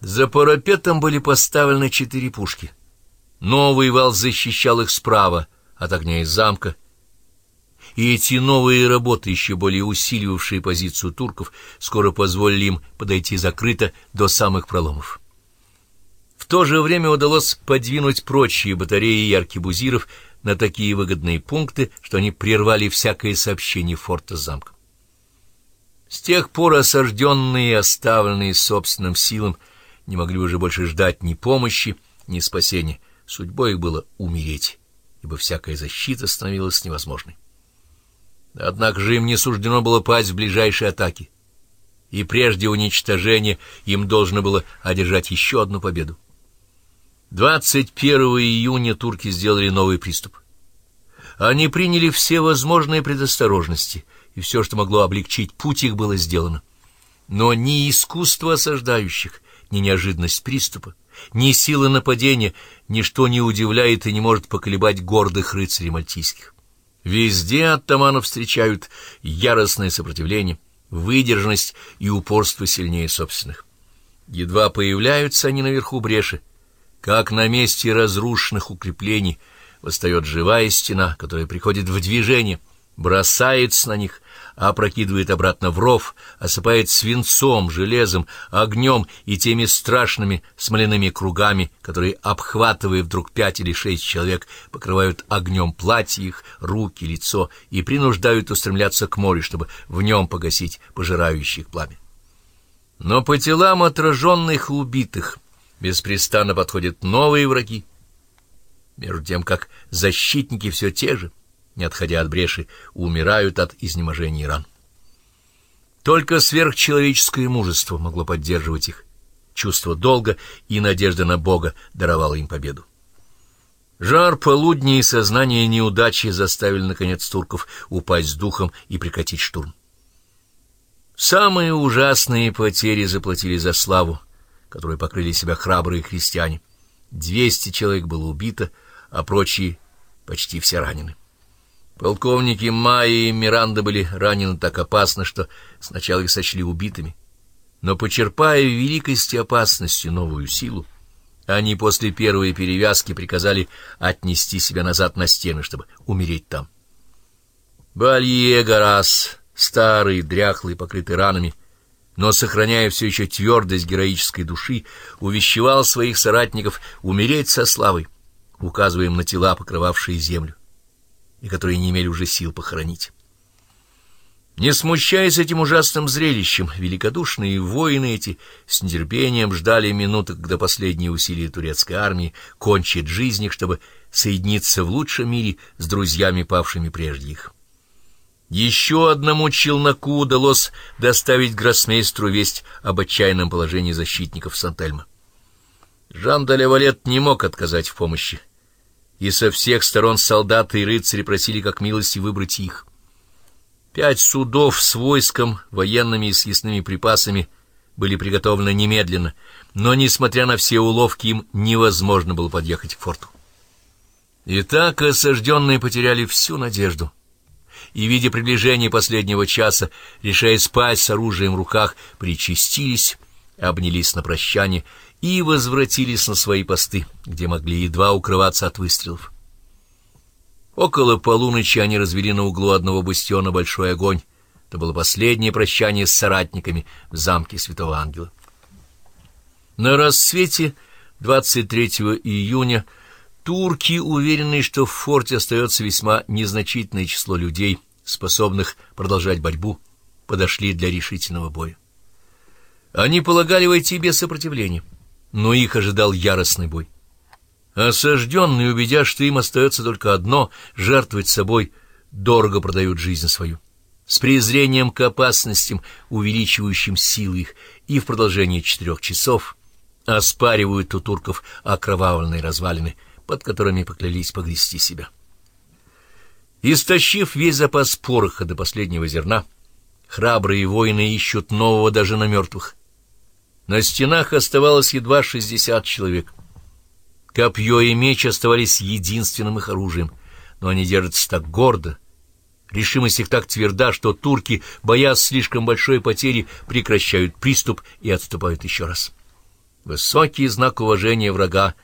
За парапетом были поставлены четыре пушки. Новый вал защищал их справа от огня из замка, и эти новые работы, еще более усиливавшие позицию турков, скоро позволили им подойти закрыто до самых проломов. В то же время удалось подвинуть прочие батареи и аркебузиров на такие выгодные пункты, что они прервали всякое сообщение форта с замком. С тех пор осажденные и оставленные собственным силам не могли уже больше ждать ни помощи, ни спасения. Судьбой их было умереть, ибо всякая защита становилась невозможной. Однако же им не суждено было пасть в ближайшие атаки, и прежде уничтожения им должно было одержать еще одну победу. 21 июня турки сделали новый приступ. Они приняли все возможные предосторожности, и все, что могло облегчить путь их, было сделано. Но ни искусство осаждающих, ни неожиданность приступа, ни сила нападения, ничто не удивляет и не может поколебать гордых рыцарей мальтийских. Везде оттаманов встречают яростное сопротивление, выдержанность и упорство сильнее собственных. Едва появляются они наверху бреши, как на месте разрушенных укреплений восстает живая стена, которая приходит в движение, бросается на них, опрокидывает обратно в ров, осыпает свинцом, железом, огнем и теми страшными смоляными кругами, которые, обхватывая вдруг пять или шесть человек, покрывают огнем платья их, руки, лицо и принуждают устремляться к морю, чтобы в нем погасить пожирающих пламя. Но по телам отраженных и убитых беспрестанно подходят новые враги, между тем как защитники все те же — не отходя от бреши, умирают от изнеможения ран. Только сверхчеловеческое мужество могло поддерживать их. Чувство долга и надежда на Бога даровало им победу. Жар полудня и сознание неудачи заставили, наконец, турков упасть с духом и прекратить штурм. Самые ужасные потери заплатили за славу, которой покрыли себя храбрые христиане. Двести человек было убито, а прочие почти все ранены. Полковники Майи и Миранда были ранены так опасно, что сначала их сочли убитыми. Но, почерпая в великости опасности новую силу, они после первой перевязки приказали отнести себя назад на стены, чтобы умереть там. Балье Гарас, старый, дряхлый, покрытый ранами, но, сохраняя все еще твердость героической души, увещевал своих соратников умереть со славой, указывая им на тела, покрывавшие землю и которые не имели уже сил похоронить. Не смущаясь этим ужасным зрелищем, великодушные воины эти с нетерпением ждали минуты, когда последние усилия турецкой армии кончат жизнь их, чтобы соединиться в лучшем мире с друзьями, павшими прежде их. Еще одному челноку удалось доставить гроссмейстру весть об отчаянном положении защитников Сантельма. Жан де Левалет не мог отказать в помощи и со всех сторон солдаты и рыцари просили как милости выбрать их. Пять судов с войском, военными и съестными припасами были приготовлены немедленно, но, несмотря на все уловки, им невозможно было подъехать к форту. Итак, осажденные потеряли всю надежду, и, видя приближение последнего часа, решая спать с оружием в руках, причастились, обнялись на прощание и возвратились на свои посты, где могли едва укрываться от выстрелов. Около полуночи они развели на углу одного бастиона большой огонь. Это было последнее прощание с соратниками в замке Святого Ангела. На рассвете 23 июня турки, уверенные, что в форте остается весьма незначительное число людей, способных продолжать борьбу, подошли для решительного боя. Они полагали войти без сопротивления но их ожидал яростный бой. Осажденные, убедя, что им остается только одно — жертвовать собой, дорого продают жизнь свою. С презрением к опасностям, увеличивающим силы их, и в продолжение четырех часов оспаривают у турков окровавленные развалины, под которыми поклялись погрести себя. Истощив весь запас пороха до последнего зерна, храбрые воины ищут нового даже на мертвых. На стенах оставалось едва шестьдесят человек. Копье и меч оставались единственным их оружием, но они держатся так гордо. Решимость их так тверда, что турки, боясь слишком большой потери, прекращают приступ и отступают еще раз. Высокий знак уважения врага